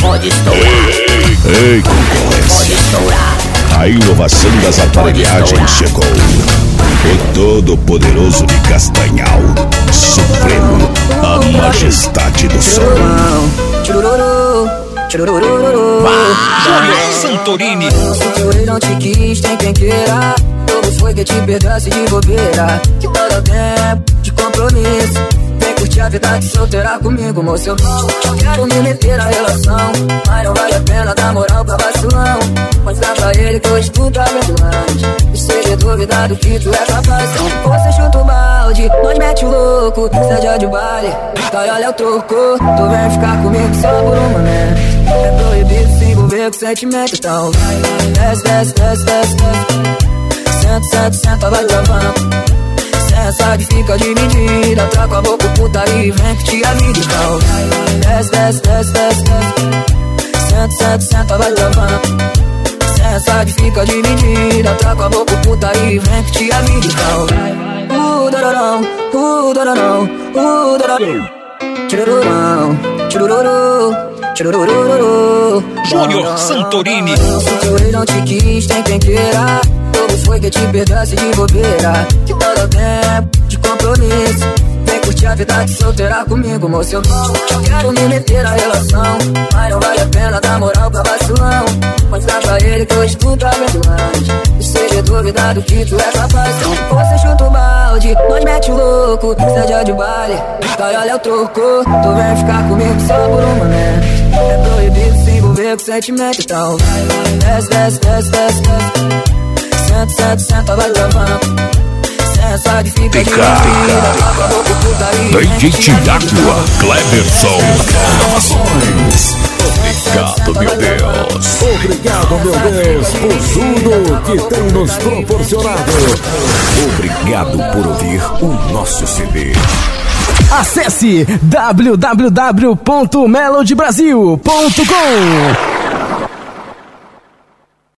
Pode estourar. Ei, ei, concorrência. Pode estourar. A inovação das aparelhagens chegou. O todo-poderoso de Castanhal. Supremo. A majestade do churururu. Júnior Santorini. Se não te quis, tem quem queira. Como foi que te perdoasse de bobeira? Que todo tempo de compromisso. Curtir a vida de solteira comigo, moço. Eu não quero me meter na relação. Mas não vale a pena dar moral pra vacilão. Mostrar pra ele que hoje tu tá vendo antes. E seja duvidado que tu é capaz. Você chuta o balde, nós mete o louco. Seja de baile, tá olha o troco. Tu vem ficar comigo só por um momento. É proibido se envolver com sentimento, então vai. Desce, desce, desce, desce, desce. Senta, senta, senta, vai travando. Sensa que fica dividida Traga a boca putaria e vem que te avide então Desce, desce, desce, desce, desce. Senta, senta, senta, vai travando Sensa que fica dividida Traga a boca putaria e vem que te avide então Uh, dororão, uh, dororão, uh, dororão. Churururu, chururururu Júnior Santorini. Se rei não te quis, tem quem queira Como foi que te perdoasse de bobeira. Que todo tempo de compromisso. Vem curtir a vida de solteira comigo, moço. Eu não quero me meter na relação Mas não vale a pena dar moral pra vacilão. Mostrar pra ele que tu tá vendo antes E seja duvidado que tu é capaz. Você chuta o balde, nós mete o louco. Seja de baile, cai olha o troco. Tu vem ficar comigo só por um momento é proibido se envolver com sentimento Então vai, desce, desce, desce, desce, desce Senta, senta, senta, vai travando Sensa que fica Fica. dividida Toca a boca putaria DJ Tiago, Cleverson. Obrigado, meu Deus. Obrigado, meu Deus, por tudo que tem nos proporcionado. Obrigado por ouvir o nosso CD. Acesse www.melodybrasil.com